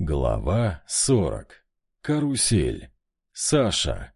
Глава 40. Карусель. Саша.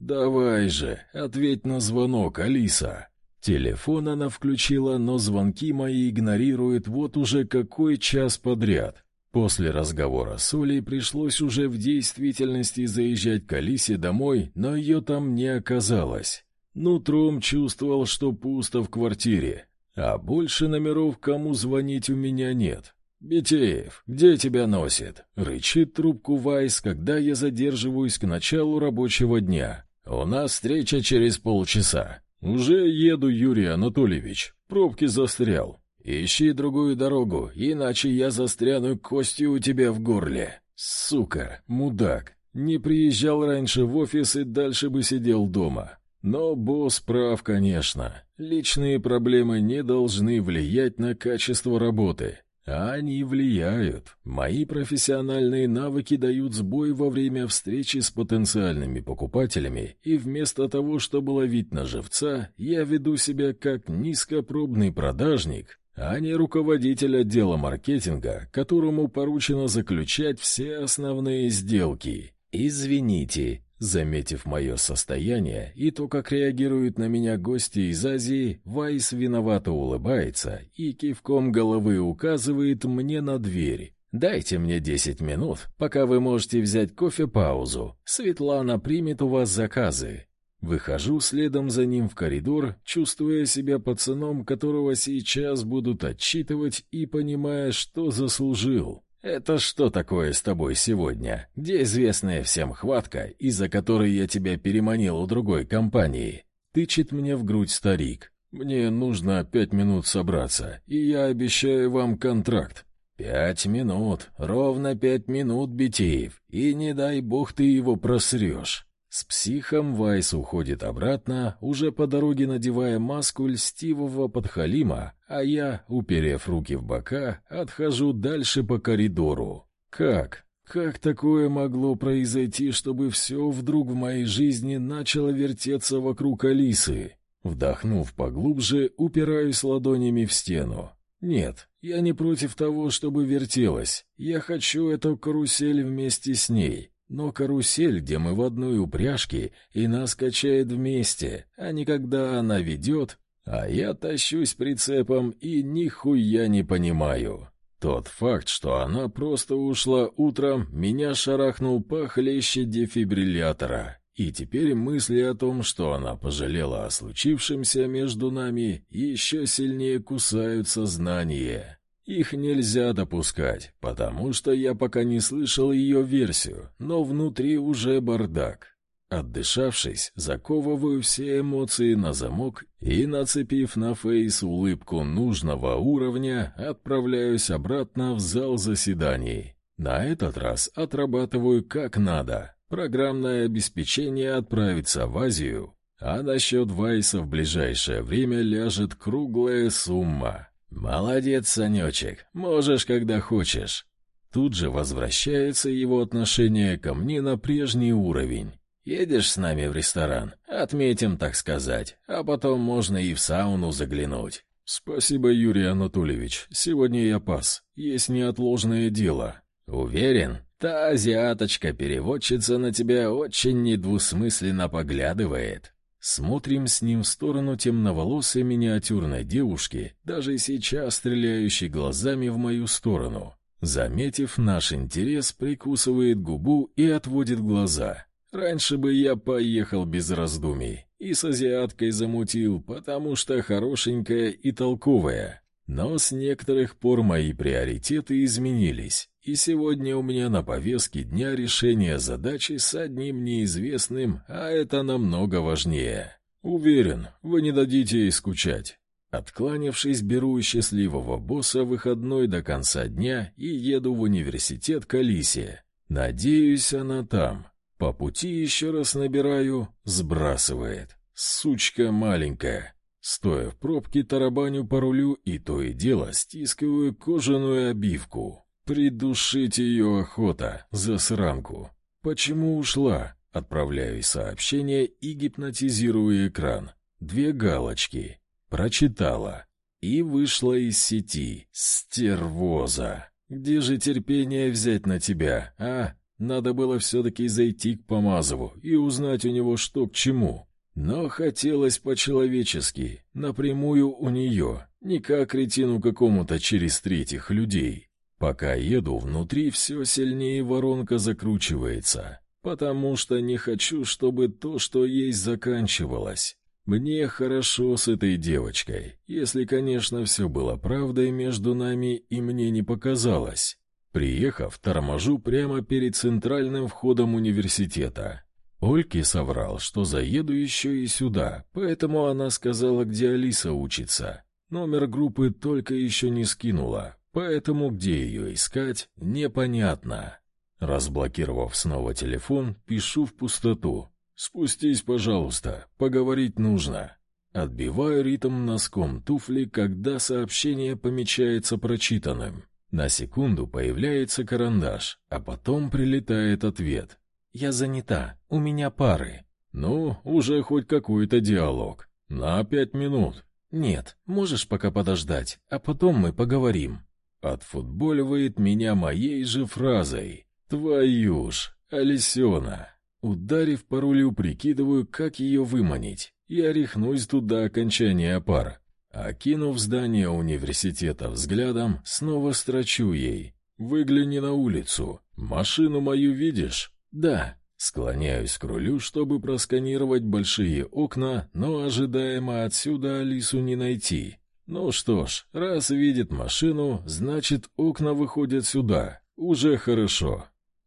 «Давай же, ответь на звонок, Алиса». Телефон она включила, но звонки мои игнорирует вот уже какой час подряд. После разговора с Олей пришлось уже в действительности заезжать к Алисе домой, но ее там не оказалось. Нутром чувствовал, что пусто в квартире, а больше номеров кому звонить у меня нет. «Битеев, где тебя носит?» — рычит трубку Вайс, когда я задерживаюсь к началу рабочего дня. «У нас встреча через полчаса. Уже еду, Юрий Анатольевич. Пробки застрял. Ищи другую дорогу, иначе я застряну костью у тебя в горле. Сука, мудак. Не приезжал раньше в офис и дальше бы сидел дома. Но босс прав, конечно. Личные проблемы не должны влиять на качество работы. Они влияют. Мои профессиональные навыки дают сбой во время встречи с потенциальными покупателями, и вместо того, чтобы ловить на живца, я веду себя как низкопробный продажник, а не руководитель отдела маркетинга, которому поручено заключать все основные сделки. Извините, Заметив мое состояние и то, как реагируют на меня гости из Азии, Вайс виновато улыбается и кивком головы указывает мне на дверь. «Дайте мне десять минут, пока вы можете взять кофе-паузу. Светлана примет у вас заказы». Выхожу следом за ним в коридор, чувствуя себя пацаном, которого сейчас будут отчитывать и понимая, что заслужил. «Это что такое с тобой сегодня? Где известная всем хватка, из-за которой я тебя переманил у другой компании?» Тычет мне в грудь старик. «Мне нужно пять минут собраться, и я обещаю вам контракт». «Пять минут, ровно пять минут, Битеев, и не дай бог ты его просрешь». С психом Вайс уходит обратно, уже по дороге надевая маску льстивого подхалима, а я, уперев руки в бока, отхожу дальше по коридору. Как? Как такое могло произойти, чтобы все вдруг в моей жизни начало вертеться вокруг Алисы? Вдохнув поглубже, упираюсь ладонями в стену. Нет, я не против того, чтобы вертелась. Я хочу эту карусель вместе с ней. Но карусель, где мы в одной упряжке, и нас качает вместе, а не когда она ведет, а я тащусь прицепом и нихуя не понимаю. Тот факт, что она просто ушла утром, меня шарахнул похлеще дефибриллятора. И теперь мысли о том, что она пожалела о случившемся между нами, еще сильнее кусают сознание. Их нельзя допускать, потому что я пока не слышал ее версию, но внутри уже бардак. Отдышавшись, заковываю все эмоции на замок и, нацепив на фейс улыбку нужного уровня, отправляюсь обратно в зал заседаний. На этот раз отрабатываю как надо. Программное обеспечение отправится в Азию, а на счет Вайса в ближайшее время ляжет круглая сумма. «Молодец, Санечек, можешь, когда хочешь». Тут же возвращается его отношение ко мне на прежний уровень. «Едешь с нами в ресторан? Отметим, так сказать, а потом можно и в сауну заглянуть». «Спасибо, Юрий Анатольевич. Сегодня я пас. Есть неотложное дело». «Уверен? Та азиаточка-переводчица на тебя очень недвусмысленно поглядывает». Смотрим с ним в сторону темноволосой миниатюрной девушки, даже сейчас стреляющей глазами в мою сторону. Заметив наш интерес, прикусывает губу и отводит глаза. Раньше бы я поехал без раздумий и с азиаткой замутил, потому что хорошенькая и толковая. Но с некоторых пор мои приоритеты изменились, и сегодня у меня на повестке дня решение задачи с одним неизвестным, а это намного важнее. Уверен, вы не дадите ей скучать. Откланившись, беру счастливого босса выходной до конца дня и еду в университет к Алисе. Надеюсь, она там. По пути еще раз набираю, сбрасывает. Сучка маленькая. Стоя в пробке, тарабаню по рулю и то и дело стискиваю кожаную обивку. Придушить ее охота, засранку. Почему ушла? Отправляю сообщение и гипнотизирую экран. Две галочки. Прочитала. И вышла из сети. Стервоза. Где же терпение взять на тебя, а? Надо было все-таки зайти к Помазову и узнать у него что к чему. Но хотелось по-человечески, напрямую у нее, не как кретину какому-то через третьих людей. Пока еду, внутри все сильнее воронка закручивается, потому что не хочу, чтобы то, что есть, заканчивалось. Мне хорошо с этой девочкой, если, конечно, все было правдой между нами и мне не показалось. Приехав, торможу прямо перед центральным входом университета. Ольке соврал, что заеду еще и сюда, поэтому она сказала, где Алиса учится. Номер группы только еще не скинула, поэтому где ее искать, непонятно. Разблокировав снова телефон, пишу в пустоту. «Спустись, пожалуйста, поговорить нужно». Отбиваю ритм носком туфли, когда сообщение помечается прочитанным. На секунду появляется карандаш, а потом прилетает ответ. «Я занята, у меня пары». «Ну, уже хоть какой-то диалог. На пять минут». «Нет, можешь пока подождать, а потом мы поговорим». Отфутболивает меня моей же фразой. «Твою ж, Алисена!» Ударив по рулю, прикидываю, как ее выманить. Я рехнусь туда окончания пар. Окинув здание университета взглядом, снова строчу ей. «Выгляни на улицу. Машину мою видишь?» «Да». Склоняюсь к рулю, чтобы просканировать большие окна, но ожидаемо отсюда Алису не найти. Ну что ж, раз видит машину, значит окна выходят сюда. Уже хорошо.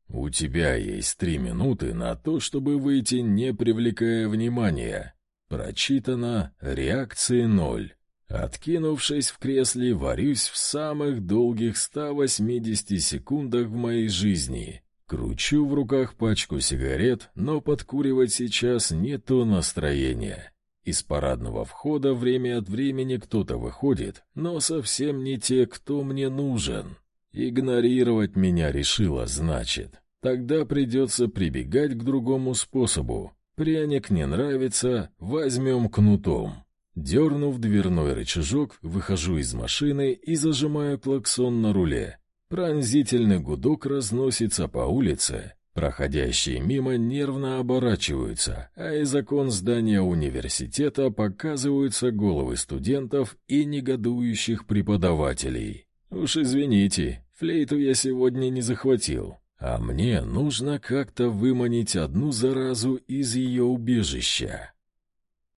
У тебя есть три минуты на то, чтобы выйти, не привлекая внимания. Прочитано реакции ноль. Откинувшись в кресле, варюсь в самых долгих 180 секундах в моей жизни. Кручу в руках пачку сигарет, но подкуривать сейчас не то настроение. Из парадного входа время от времени кто-то выходит, но совсем не те, кто мне нужен. Игнорировать меня решила, значит. Тогда придется прибегать к другому способу. Пряник не нравится, возьмем кнутом. Дернув дверной рычажок, выхожу из машины и зажимаю клаксон на руле. Пронзительный гудок разносится по улице. Проходящие мимо нервно оборачиваются, а из окон здания университета показываются головы студентов и негодующих преподавателей. Уж извините, флейту я сегодня не захватил, а мне нужно как-то выманить одну заразу из ее убежища.